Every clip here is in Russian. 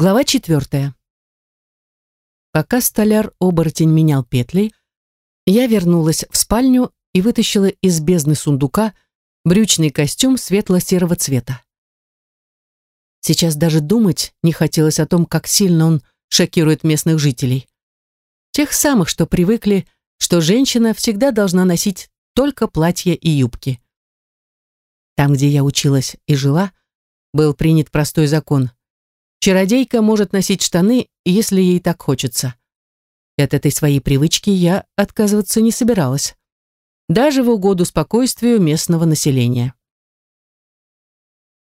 Глава четвертая. Пока столяр-оборотень менял петли, я вернулась в спальню и вытащила из бездны сундука брючный костюм светло-серого цвета. Сейчас даже думать не хотелось о том, как сильно он шокирует местных жителей. Тех самых, что привыкли, что женщина всегда должна носить только платья и юбки. Там, где я училась и жила, был принят простой закон. Чародейка может носить штаны, если ей так хочется. И от этой своей привычки я отказываться не собиралась. Даже в угоду спокойствию местного населения.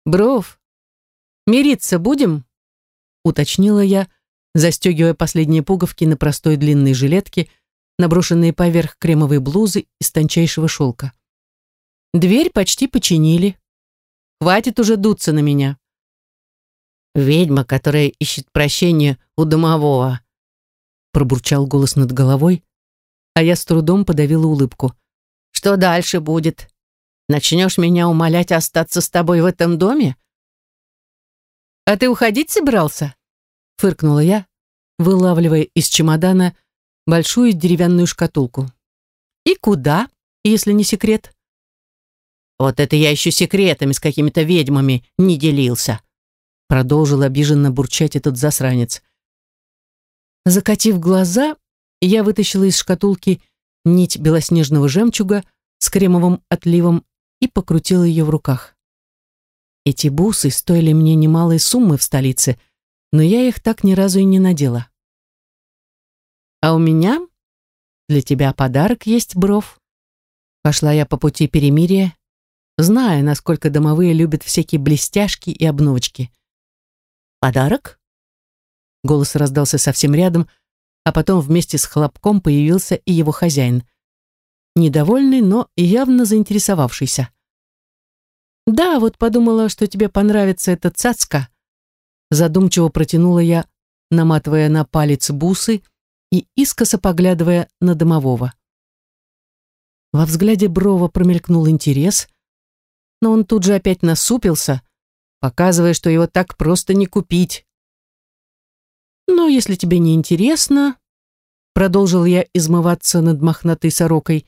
«Бров, мириться будем?» уточнила я, застегивая последние пуговки на простой длинной жилетке, наброшенные поверх кремовой блузы из тончайшего шелка. Дверь почти починили. Хватит уже дуться на меня. Ведьма, которая ищет прощения у домового. Пробурчал голос над головой, а я с трудом подавила улыбку. Что дальше будет? Начнешь меня умолять остаться с тобой в этом доме? А ты уходить собрался? Фыркнула я, вылавливая из чемодана большую деревянную шкатулку. И куда, если не секрет? Вот это я еще секретами с какими-то ведьмами не делился продолжил обиженно бурчать этот засранец. Закатив глаза, я вытащила из шкатулки нить белоснежного жемчуга с кремовым отливом и покрутила ее в руках. Эти бусы стоили мне немалой суммы в столице, но я их так ни разу и не надела. «А у меня для тебя подарок есть, Бров». Пошла я по пути перемирия, зная, насколько домовые любят всякие блестяшки и обновочки. «Подарок?» Голос раздался совсем рядом, а потом вместе с хлопком появился и его хозяин. Недовольный, но явно заинтересовавшийся. «Да, вот подумала, что тебе понравится эта цацка». Задумчиво протянула я, наматывая на палец бусы и искоса поглядывая на домового. Во взгляде Брова промелькнул интерес, но он тут же опять насупился, показывая, что его так просто не купить. «Ну, если тебе не интересно», — продолжил я измываться над мохнатой сорокой,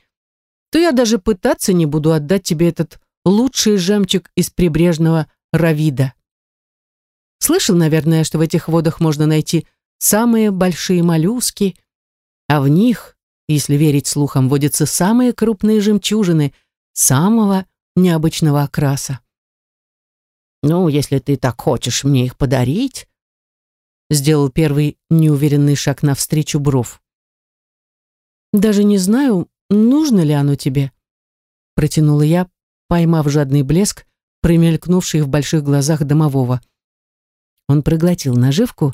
«то я даже пытаться не буду отдать тебе этот лучший жемчуг из прибрежного Равида. Слышал, наверное, что в этих водах можно найти самые большие моллюски, а в них, если верить слухам, водятся самые крупные жемчужины самого необычного окраса. «Ну, если ты так хочешь мне их подарить...» Сделал первый неуверенный шаг навстречу Бров. «Даже не знаю, нужно ли оно тебе?» Протянула я, поймав жадный блеск, промелькнувший в больших глазах домового. Он проглотил наживку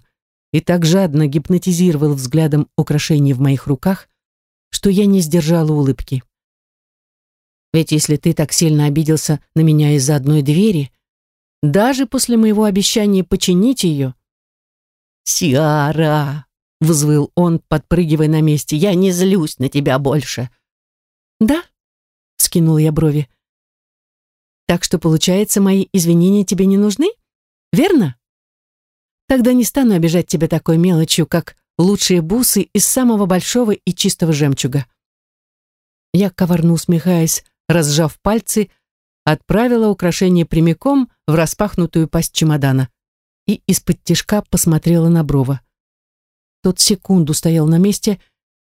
и так жадно гипнотизировал взглядом украшения в моих руках, что я не сдержала улыбки. «Ведь если ты так сильно обиделся на меня из-за одной двери, даже после моего обещания починить ее. «Сиара!» — взвыл он, подпрыгивая на месте. «Я не злюсь на тебя больше!» «Да?» — скинул я брови. «Так что, получается, мои извинения тебе не нужны? Верно?» «Тогда не стану обижать тебя такой мелочью, как лучшие бусы из самого большого и чистого жемчуга». Я, коварно усмехаясь, разжав пальцы, — отправила украшение прямиком в распахнутую пасть чемодана и из-под тишка посмотрела на Брова. Тот секунду стоял на месте,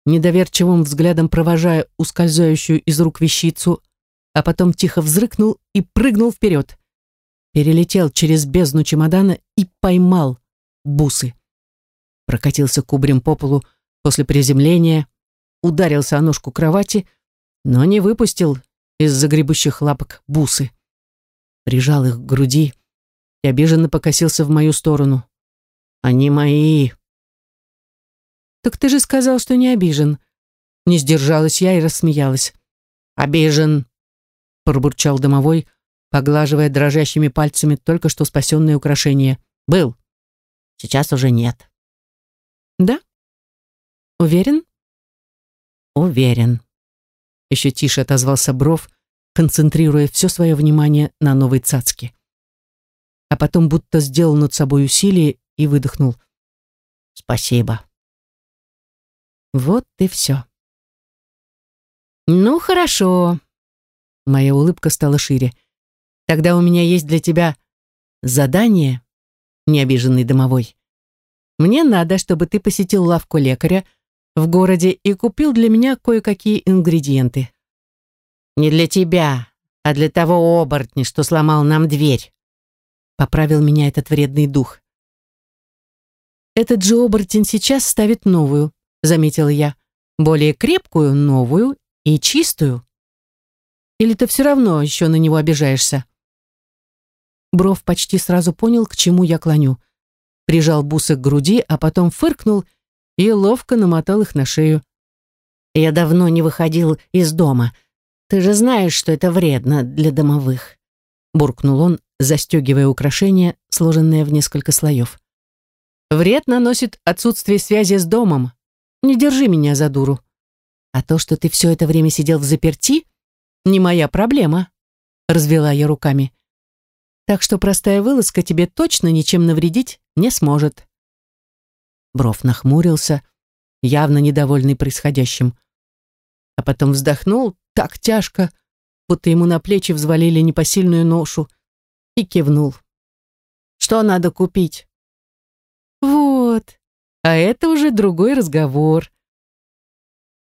недоверчивым взглядом провожая ускользающую из рук вещицу, а потом тихо взрыкнул и прыгнул вперед. Перелетел через бездну чемодана и поймал бусы. Прокатился кубрем по полу после приземления, ударился о ножку кровати, но не выпустил из-за гребущих лапок бусы. Прижал их к груди и обиженно покосился в мою сторону. «Они мои!» «Так ты же сказал, что не обижен!» Не сдержалась я и рассмеялась. «Обижен!» пробурчал домовой, поглаживая дрожащими пальцами только что спасенное украшение. «Был. Сейчас уже нет». «Да? Уверен?» «Уверен», еще тише отозвался Бров, концентрируя все свое внимание на новой цацке. А потом будто сделал над собой усилие и выдохнул. «Спасибо». Вот и все. «Ну, хорошо». Моя улыбка стала шире. «Тогда у меня есть для тебя задание, необиженный домовой. Мне надо, чтобы ты посетил лавку лекаря, в городе и купил для меня кое-какие ингредиенты. «Не для тебя, а для того оборотня, что сломал нам дверь», — поправил меня этот вредный дух. «Этот же оборотень сейчас ставит новую», — заметил я, «более крепкую, новую и чистую. Или ты все равно еще на него обижаешься?» Бров почти сразу понял, к чему я клоню. Прижал бусы к груди, а потом фыркнул и ловко намотал их на шею. «Я давно не выходил из дома. Ты же знаешь, что это вредно для домовых», — буркнул он, застегивая украшение, сложенное в несколько слоев. «Вред наносит отсутствие связи с домом. Не держи меня за дуру. А то, что ты все это время сидел в заперти, не моя проблема», — развела я руками. «Так что простая вылазка тебе точно ничем навредить не сможет». Бров нахмурился, явно недовольный происходящим. А потом вздохнул так тяжко, будто ему на плечи взвалили непосильную ношу, и кивнул. «Что надо купить?» «Вот, а это уже другой разговор».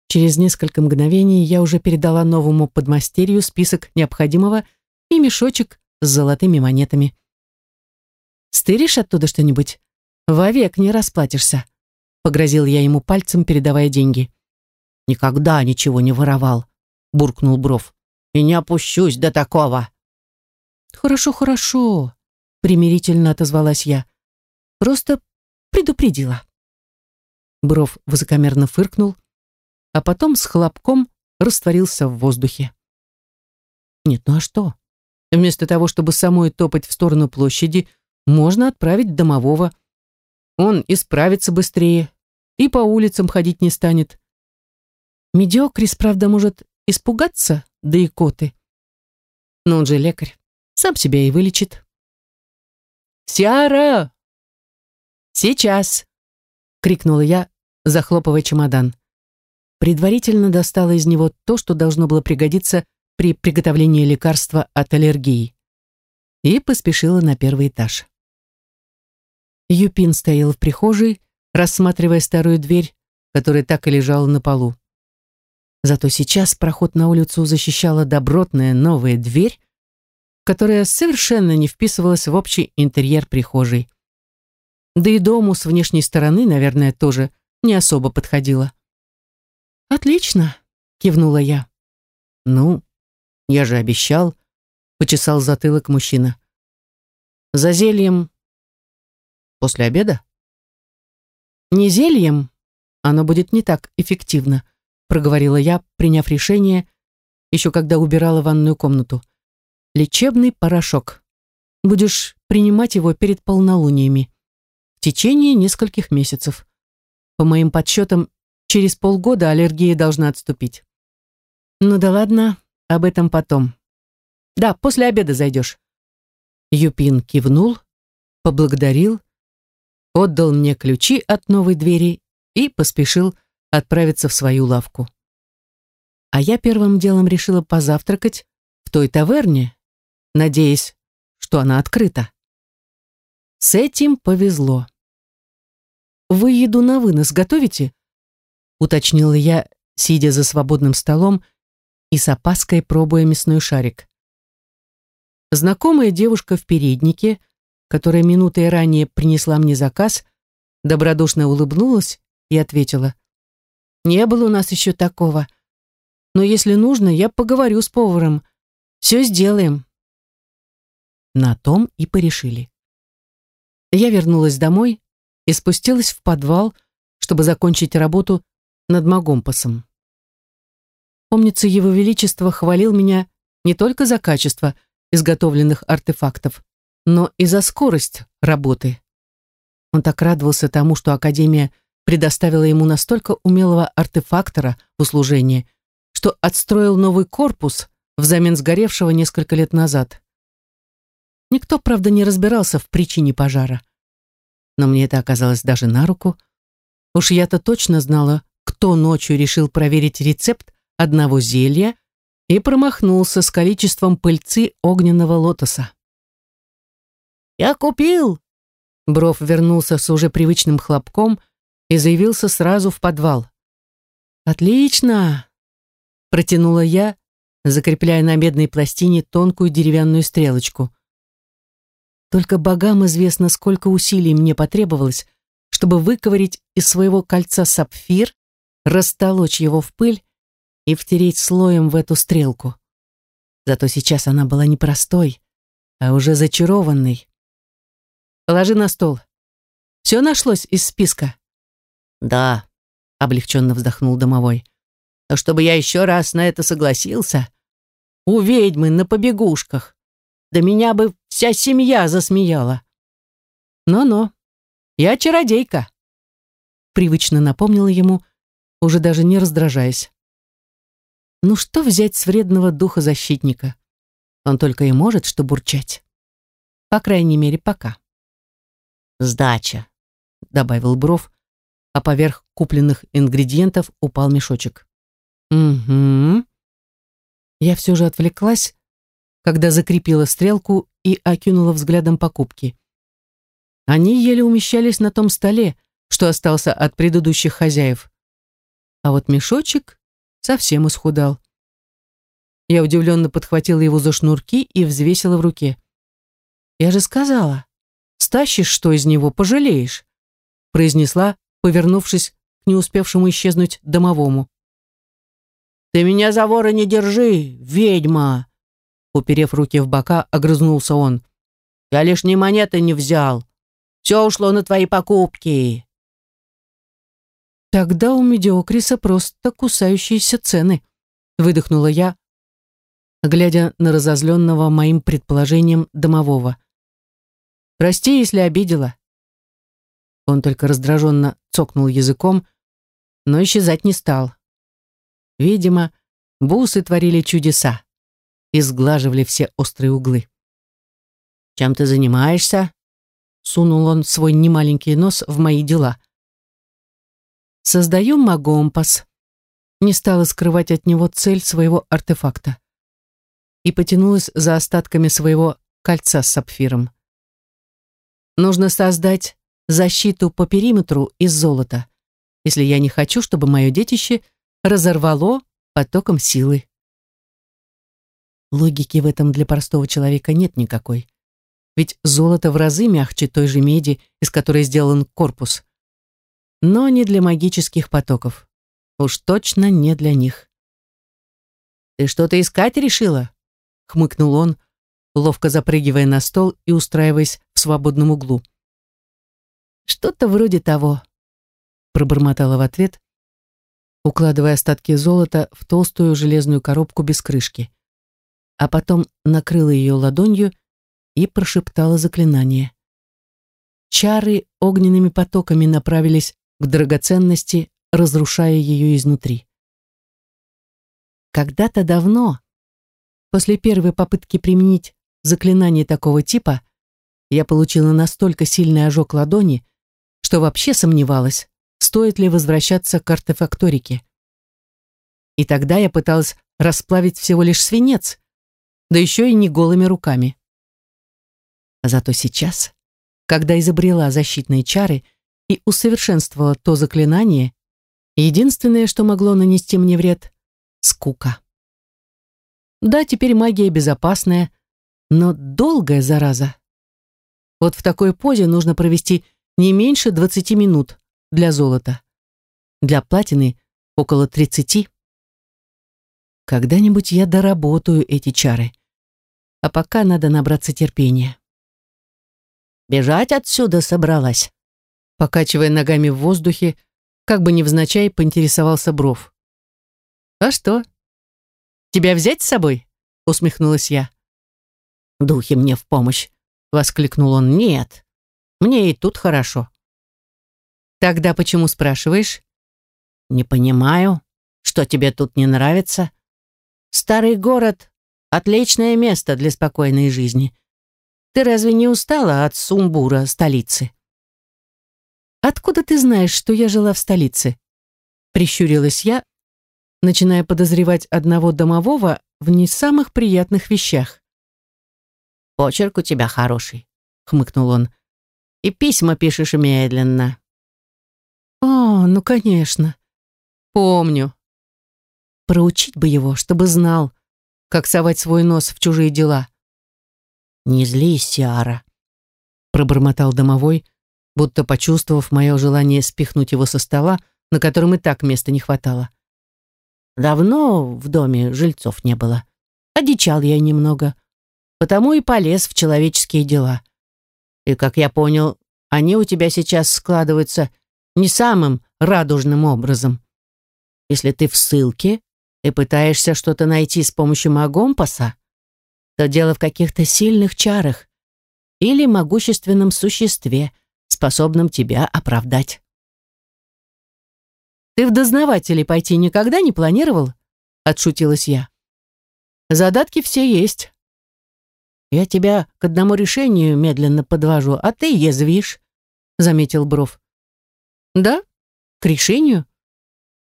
Через несколько мгновений я уже передала новому подмастерью список необходимого и мешочек с золотыми монетами. «Стыришь оттуда что-нибудь?» «Вовек не расплатишься», — погрозил я ему пальцем, передавая деньги. «Никогда ничего не воровал», — буркнул Бров. «И не опущусь до такого». «Хорошо, хорошо», — примирительно отозвалась я. «Просто предупредила». Бров высокомерно фыркнул, а потом с хлопком растворился в воздухе. Нет, ну а что? Вместо того, чтобы самой топать в сторону площади, можно отправить домового он исправится быстрее и по улицам ходить не станет. Медиокрис, правда, может испугаться, да и коты. Но он же лекарь, сам себя и вылечит. «Сиара! Сейчас!» — крикнула я, захлопывая чемодан. Предварительно достала из него то, что должно было пригодиться при приготовлении лекарства от аллергии. И поспешила на первый этаж. Юпин стоял в прихожей, рассматривая старую дверь, которая так и лежала на полу. Зато сейчас проход на улицу защищала добротная новая дверь, которая совершенно не вписывалась в общий интерьер прихожей. Да и дому с внешней стороны, наверное, тоже не особо подходила. «Отлично», — кивнула я. «Ну, я же обещал», — почесал затылок мужчина. «За зельем После обеда? Не зельем, оно будет не так эффективно, проговорила я, приняв решение, еще когда убирала ванную комнату. Лечебный порошок. Будешь принимать его перед полнолуниями. В течение нескольких месяцев. По моим подсчетам, через полгода аллергия должна отступить. Ну да ладно, об этом потом. Да, после обеда зайдешь. Юпин кивнул, поблагодарил, отдал мне ключи от новой двери и поспешил отправиться в свою лавку. А я первым делом решила позавтракать в той таверне, надеясь, что она открыта. С этим повезло. «Вы еду на вынос готовите?» — уточнила я, сидя за свободным столом и с опаской пробуя мясной шарик. Знакомая девушка в переднике — которая минутой ранее принесла мне заказ, добродушно улыбнулась и ответила. «Не было у нас еще такого. Но если нужно, я поговорю с поваром. Все сделаем». На том и порешили. Я вернулась домой и спустилась в подвал, чтобы закончить работу над Магомпасом. Помнится, Его Величество хвалил меня не только за качество изготовленных артефактов, но и за скорость работы. Он так радовался тому, что Академия предоставила ему настолько умелого артефактора в услужении, что отстроил новый корпус взамен сгоревшего несколько лет назад. Никто, правда, не разбирался в причине пожара. Но мне это оказалось даже на руку. Уж я-то точно знала, кто ночью решил проверить рецепт одного зелья и промахнулся с количеством пыльцы огненного лотоса. «Я купил!» Бров вернулся с уже привычным хлопком и заявился сразу в подвал. «Отлично!» Протянула я, закрепляя на медной пластине тонкую деревянную стрелочку. Только богам известно, сколько усилий мне потребовалось, чтобы выковырить из своего кольца сапфир, растолочь его в пыль и втереть слоем в эту стрелку. Зато сейчас она была не простой, а уже зачарованной. Положи на стол. Все нашлось из списка? Да, облегченно вздохнул домовой. Но чтобы я еще раз на это согласился, у ведьмы на побегушках. Да меня бы вся семья засмеяла. Но-но, я чародейка. Привычно напомнила ему, уже даже не раздражаясь. Ну что взять с вредного духа защитника? Он только и может, что бурчать. По крайней мере, пока сдача», — добавил Бров, а поверх купленных ингредиентов упал мешочек. «Угу». Я все же отвлеклась, когда закрепила стрелку и окинула взглядом покупки. Они еле умещались на том столе, что остался от предыдущих хозяев. А вот мешочек совсем исхудал. Я удивленно подхватила его за шнурки и взвесила в руке. «Я же сказала, стащишь что из него, пожалеешь», произнесла, повернувшись к не успевшему исчезнуть домовому. «Ты меня за вора не держи, ведьма!» Уперев руки в бока, огрызнулся он. «Я лишние монеты не взял. Все ушло на твои покупки». «Тогда у Медиокриса просто кусающиеся цены», выдохнула я, глядя на разозленного моим предположением домового. Прости, если обидела». Он только раздраженно цокнул языком, но исчезать не стал. Видимо, бусы творили чудеса и сглаживали все острые углы. «Чем ты занимаешься?» Сунул он свой немаленький нос в мои дела. «Создаю магомпас», не стала скрывать от него цель своего артефакта и потянулась за остатками своего кольца с сапфиром. Нужно создать защиту по периметру из золота, если я не хочу, чтобы мое детище разорвало потоком силы. Логики в этом для простого человека нет никакой. Ведь золото в разы мягче той же меди, из которой сделан корпус. Но не для магических потоков. Уж точно не для них. «Ты что-то искать решила?» — хмыкнул он, ловко запрыгивая на стол и устраиваясь в свободном углу. «Что-то вроде того», — пробормотала в ответ, укладывая остатки золота в толстую железную коробку без крышки, а потом накрыла ее ладонью и прошептала заклинание. Чары огненными потоками направились к драгоценности, разрушая ее изнутри. Когда-то давно, после первой попытки применить Заклинание такого типа, я получила настолько сильный ожог ладони, что вообще сомневалась, стоит ли возвращаться к артефакторике. И тогда я пыталась расплавить всего лишь свинец, да еще и не голыми руками. Зато сейчас, когда изобрела защитные чары и усовершенствовала то заклинание, единственное, что могло нанести мне вред — скука. Да, теперь магия безопасная, но долгая зараза. Вот в такой позе нужно провести не меньше 20 минут для золота. Для платины около 30. Когда-нибудь я доработаю эти чары. А пока надо набраться терпения. Бежать отсюда собралась. Покачивая ногами в воздухе, как бы невзначай поинтересовался Бров. «А что? Тебя взять с собой?» — усмехнулась я духи мне в помощь!» — воскликнул он. «Нет, мне и тут хорошо». «Тогда почему спрашиваешь?» «Не понимаю, что тебе тут не нравится. Старый город — отличное место для спокойной жизни. Ты разве не устала от сумбура столицы?» «Откуда ты знаешь, что я жила в столице?» Прищурилась я, начиная подозревать одного домового в не самых приятных вещах. «Почерк у тебя хороший», — хмыкнул он. «И письма пишешь медленно». «О, ну, конечно. Помню. Проучить бы его, чтобы знал, как совать свой нос в чужие дела». «Не злись, Сиара», — пробормотал домовой, будто почувствовав мое желание спихнуть его со стола, на котором и так места не хватало. «Давно в доме жильцов не было. Одичал я немного потому и полез в человеческие дела. И, как я понял, они у тебя сейчас складываются не самым радужным образом. Если ты в ссылке и пытаешься что-то найти с помощью Магомпаса, то дело в каких-то сильных чарах или могущественном существе, способном тебя оправдать. «Ты в дознавателей пойти никогда не планировал?» — отшутилась я. «Задатки все есть. «Я тебя к одному решению медленно подвожу, а ты язвишь», — заметил Бров. «Да, к решению.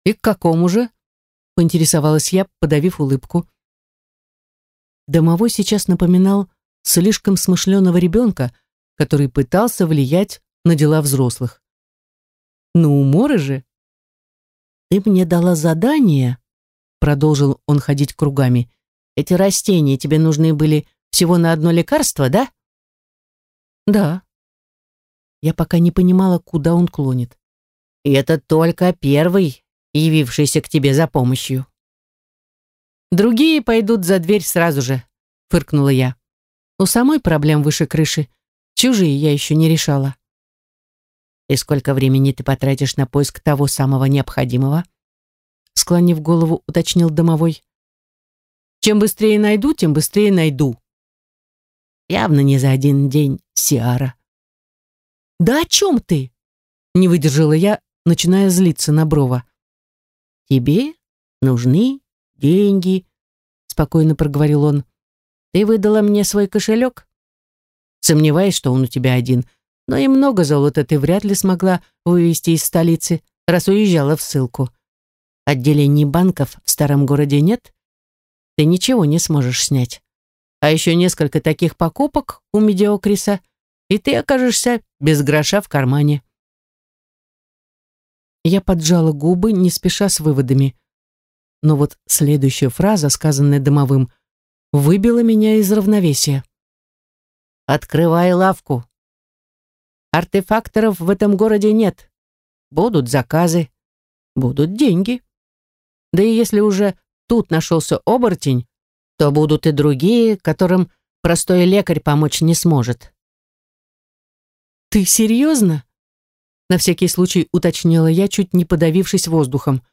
И к какому же?» — поинтересовалась я, подавив улыбку. Домовой сейчас напоминал слишком смышленого ребенка, который пытался влиять на дела взрослых. «На уморы же!» «Ты мне дала задание», — продолжил он ходить кругами. «Эти растения тебе нужны были всего на одно лекарство, да? Да. Я пока не понимала, куда он клонит. И это только первый, явившийся к тебе за помощью. Другие пойдут за дверь сразу же, фыркнула я. У самой проблем выше крыши. Чужие я еще не решала. И сколько времени ты потратишь на поиск того самого необходимого? Склонив голову, уточнил домовой. Чем быстрее найду, тем быстрее найду, Явно не за один день, Сиара. «Да о чем ты?» — не выдержала я, начиная злиться на Брова. «Тебе нужны деньги», — спокойно проговорил он. «Ты выдала мне свой кошелек?» «Сомневаюсь, что он у тебя один, но и много золота ты вряд ли смогла вывести из столицы, раз уезжала в ссылку. Отделений банков в старом городе нет, ты ничего не сможешь снять а еще несколько таких покупок у медиокриса, и ты окажешься без гроша в кармане. Я поджала губы, не спеша с выводами. Но вот следующая фраза, сказанная домовым, выбила меня из равновесия. «Открывай лавку. Артефакторов в этом городе нет. Будут заказы, будут деньги. Да и если уже тут нашелся оборотень, то будут и другие, которым простой лекарь помочь не сможет. «Ты серьезно?» На всякий случай уточнила я, чуть не подавившись воздухом.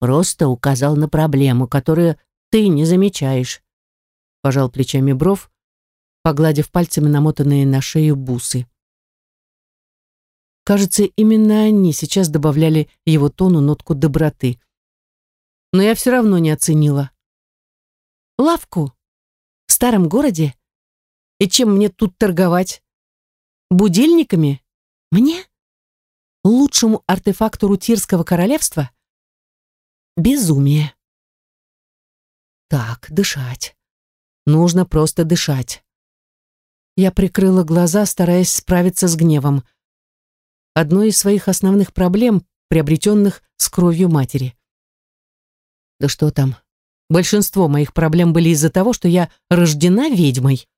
«Просто указал на проблему, которую ты не замечаешь», — пожал плечами бров, погладив пальцами намотанные на шею бусы. Кажется, именно они сейчас добавляли его тону нотку доброты. Но я все равно не оценила лавку в старом городе. И чем мне тут торговать? Будильниками? Мне? Лучшему артефактору Тирского королевства? Безумие. Так, дышать. Нужно просто дышать. Я прикрыла глаза, стараясь справиться с гневом. Одной из своих основных проблем, приобретенных с кровью матери. Да что там, Большинство моих проблем были из-за того, что я рождена ведьмой.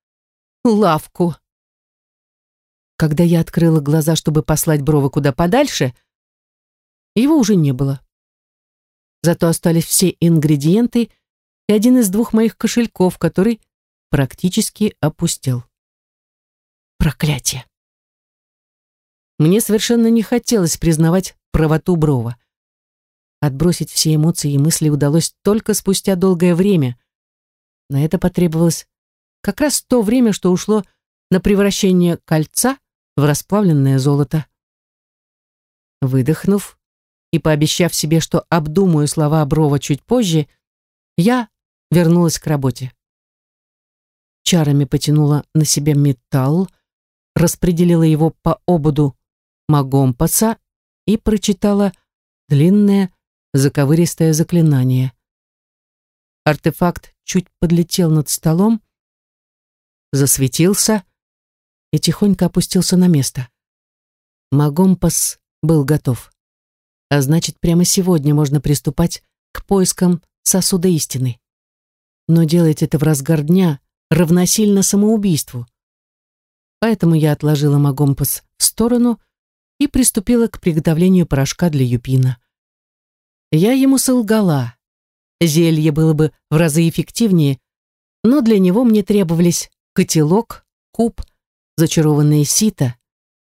Лавку. Когда я открыла глаза, чтобы послать Брова куда подальше, его уже не было. Зато остались все ингредиенты и один из двух моих кошельков, который практически опустел. Проклятие. Мне совершенно не хотелось признавать правоту Брова. Отбросить все эмоции и мысли удалось только спустя долгое время. На это потребовалось как раз то время, что ушло на превращение кольца в расплавленное золото. Выдохнув и пообещав себе, что обдумаю слова Брова чуть позже, я вернулась к работе. Чарами потянула на себя металл, распределила его по ободу Магомпаса и прочитала длинное заковыристое заклинание. Артефакт чуть подлетел над столом, засветился и тихонько опустился на место. Магомпас был готов. А значит, прямо сегодня можно приступать к поискам сосуда истины. Но делать это в разгар дня равносильно самоубийству. Поэтому я отложила Магомпас в сторону и приступила к приготовлению порошка для Юпина. Я ему солгала. Зелье было бы в разы эффективнее, но для него мне требовались котелок, куб, зачарованные сито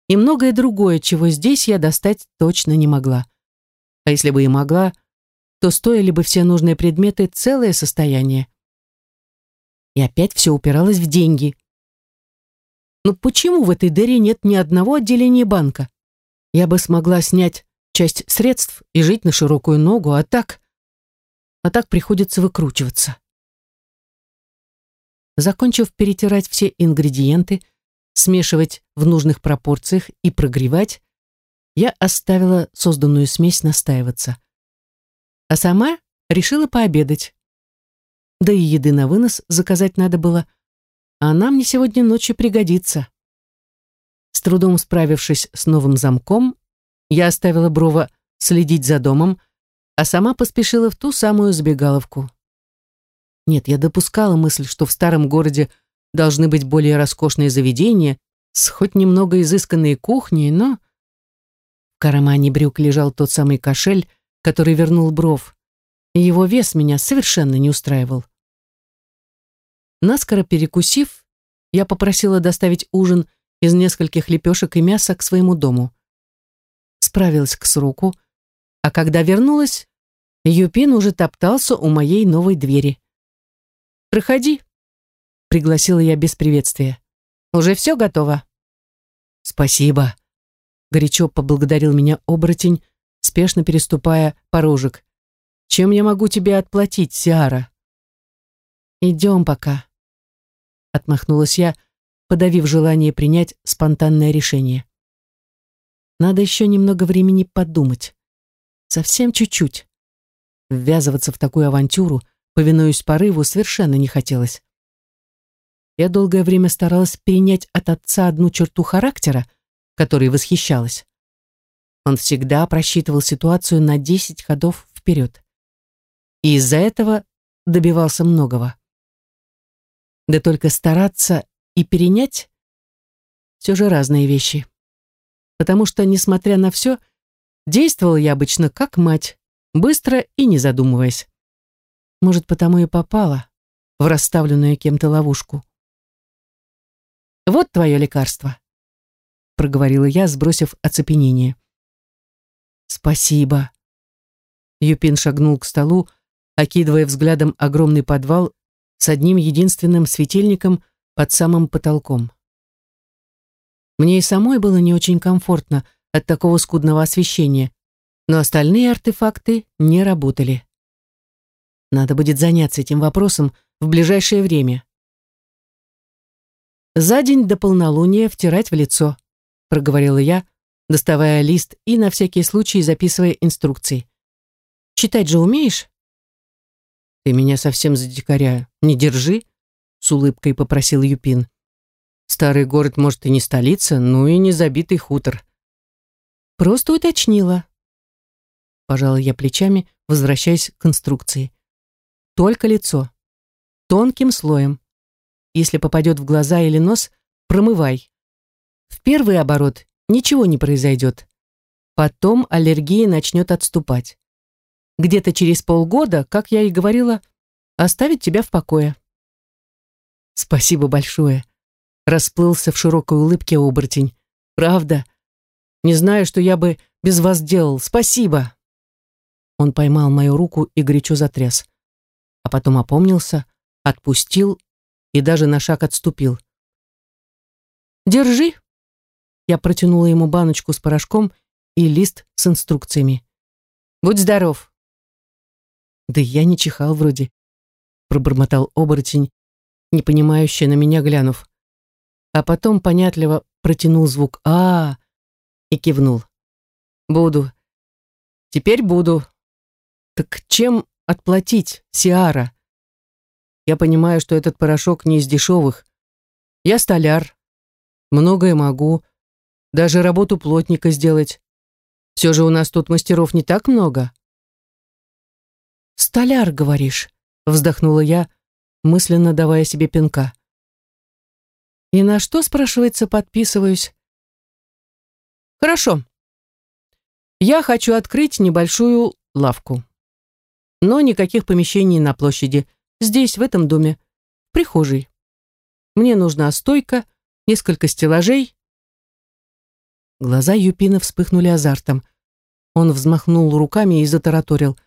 и многое другое, чего здесь я достать точно не могла. А если бы и могла, то стоили бы все нужные предметы целое состояние. И опять все упиралось в деньги. Но почему в этой дыре нет ни одного отделения банка? Я бы смогла снять часть средств и жить на широкую ногу, а так... А так приходится выкручиваться. Закончив перетирать все ингредиенты, смешивать в нужных пропорциях и прогревать, я оставила созданную смесь настаиваться. А сама решила пообедать. Да и еды на вынос заказать надо было. А она мне сегодня ночью пригодится. С трудом справившись с новым замком, я оставила Брова следить за домом, а сама поспешила в ту самую сбегаловку. Нет, я допускала мысль, что в старом городе должны быть более роскошные заведения с хоть немного изысканной кухней, но... В кармане брюк лежал тот самый кошель, который вернул Бров, и его вес меня совершенно не устраивал. Наскоро перекусив, я попросила доставить ужин из нескольких лепешек и мяса к своему дому отправилась к сроку, а когда вернулась, Юпин уже топтался у моей новой двери. «Проходи», — пригласила я без приветствия. «Уже все готово». «Спасибо», — горячо поблагодарил меня оборотень, спешно переступая порожек. «Чем я могу тебе отплатить, Сиара?» «Идем пока», — отмахнулась я, подавив желание принять спонтанное решение. Надо еще немного времени подумать. Совсем чуть-чуть. Ввязываться в такую авантюру, повинуясь порыву, совершенно не хотелось. Я долгое время старалась перенять от отца одну черту характера, которой восхищалась. Он всегда просчитывал ситуацию на 10 ходов вперед. И из-за этого добивался многого. Да только стараться и перенять — все же разные вещи потому что, несмотря на все, действовала я обычно как мать, быстро и не задумываясь. Может, потому и попала в расставленную кем-то ловушку. «Вот твое лекарство», — проговорила я, сбросив оцепенение. «Спасибо». Юпин шагнул к столу, окидывая взглядом огромный подвал с одним единственным светильником под самым потолком. Мне и самой было не очень комфортно от такого скудного освещения, но остальные артефакты не работали. Надо будет заняться этим вопросом в ближайшее время. «За день до полнолуния втирать в лицо», — проговорила я, доставая лист и на всякий случай записывая инструкции. «Читать же умеешь?» «Ты меня совсем за дикаря не держи», — с улыбкой попросил Юпин. Старый город, может, и не столица, но и не забитый хутор. Просто уточнила. Пожала я плечами, возвращаясь к конструкции. Только лицо. Тонким слоем. Если попадет в глаза или нос, промывай. В первый оборот ничего не произойдет. Потом аллергия начнет отступать. Где-то через полгода, как я и говорила, оставит тебя в покое. Спасибо большое. Расплылся в широкой улыбке оборотень. «Правда? Не знаю, что я бы без вас делал. Спасибо!» Он поймал мою руку и горячо затряс. А потом опомнился, отпустил и даже на шаг отступил. «Держи!» Я протянула ему баночку с порошком и лист с инструкциями. «Будь здоров!» «Да я не чихал вроде», — пробормотал оборотень, непонимающе на меня глянув а потом понятливо протянул звук а, и кивнул. «Буду. Теперь буду. Так чем отплатить, Сиара? Я понимаю, что этот порошок не из дешевых. Я столяр. Многое могу. Даже работу плотника сделать. Все же у нас тут мастеров не так много». «Столяр, говоришь?» — вздохнула я, мысленно давая себе пинка. Ни на что, спрашивается, подписываюсь. Хорошо. Я хочу открыть небольшую лавку. Но никаких помещений на площади. Здесь, в этом доме. В прихожей. Мне нужна стойка, несколько стеллажей. Глаза Юпина вспыхнули азартом. Он взмахнул руками и затараторил.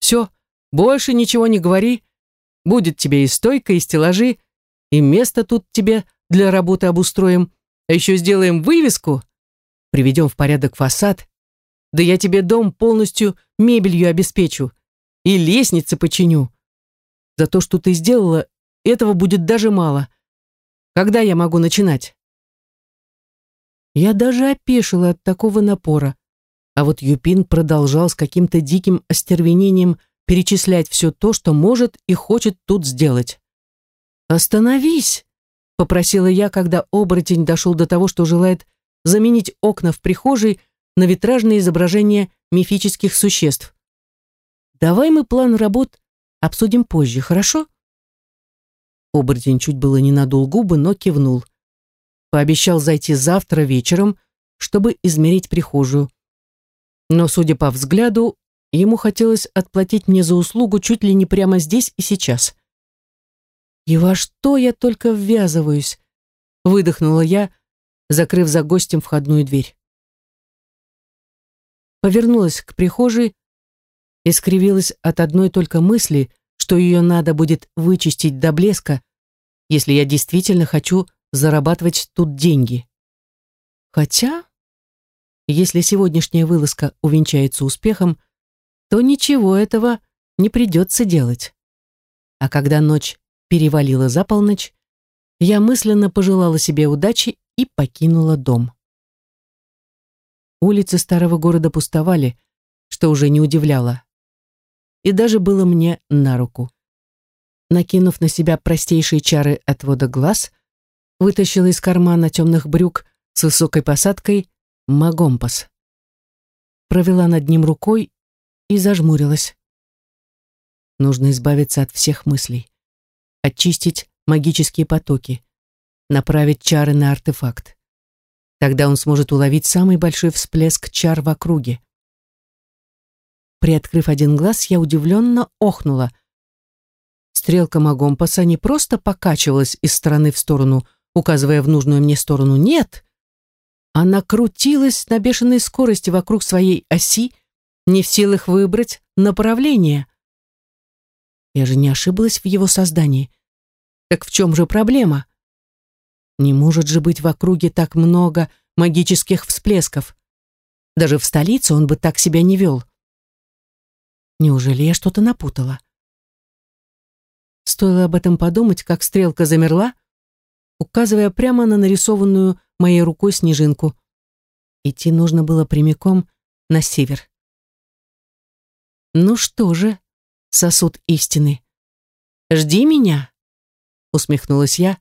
«Все, больше ничего не говори. Будет тебе и стойка, и стеллажи, и место тут тебе для работы обустроим, а еще сделаем вывеску, приведем в порядок фасад, да я тебе дом полностью мебелью обеспечу и лестницы починю. За то, что ты сделала, этого будет даже мало. Когда я могу начинать?» Я даже опешила от такого напора. А вот Юпин продолжал с каким-то диким остервенением перечислять все то, что может и хочет тут сделать. «Остановись!» Попросила я, когда оборотень дошел до того, что желает заменить окна в прихожей на витражные изображения мифических существ. «Давай мы план работ обсудим позже, хорошо?» Оборотень чуть было не надул губы, но кивнул. Пообещал зайти завтра вечером, чтобы измерить прихожую. Но, судя по взгляду, ему хотелось отплатить мне за услугу чуть ли не прямо здесь и сейчас. И во что я только ввязываюсь? Выдохнула я, закрыв за гостем входную дверь. Повернулась к прихожей и скривилась от одной только мысли, что ее надо будет вычистить до блеска, если я действительно хочу зарабатывать тут деньги. Хотя, если сегодняшняя вылазка увенчается успехом, то ничего этого не придется делать. А когда ночь перевалило за полночь, я мысленно пожелала себе удачи и покинула дом. Улицы старого города пустовали, что уже не удивляло. И даже было мне на руку. Накинув на себя простейшие чары отвода глаз, вытащила из кармана темных брюк с высокой посадкой магомпас. Провела над ним рукой и зажмурилась. Нужно избавиться от всех мыслей очистить магические потоки, направить чары на артефакт. Тогда он сможет уловить самый большой всплеск чар в округе. Приоткрыв один глаз, я удивленно охнула. Стрелка Магомпаса не просто покачивалась из стороны в сторону, указывая в нужную мне сторону. Нет! Она крутилась на бешеной скорости вокруг своей оси, не в силах выбрать направление. Я же не ошиблась в его создании. Так в чем же проблема? Не может же быть в округе так много магических всплесков. Даже в столице он бы так себя не вел. Неужели я что-то напутала? Стоило об этом подумать, как стрелка замерла, указывая прямо на нарисованную моей рукой снежинку. Идти нужно было прямиком на север. Ну что же, сосуд истины. «Жди меня!» Усмехнулась я,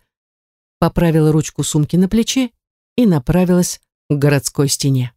поправила ручку сумки на плече и направилась к городской стене.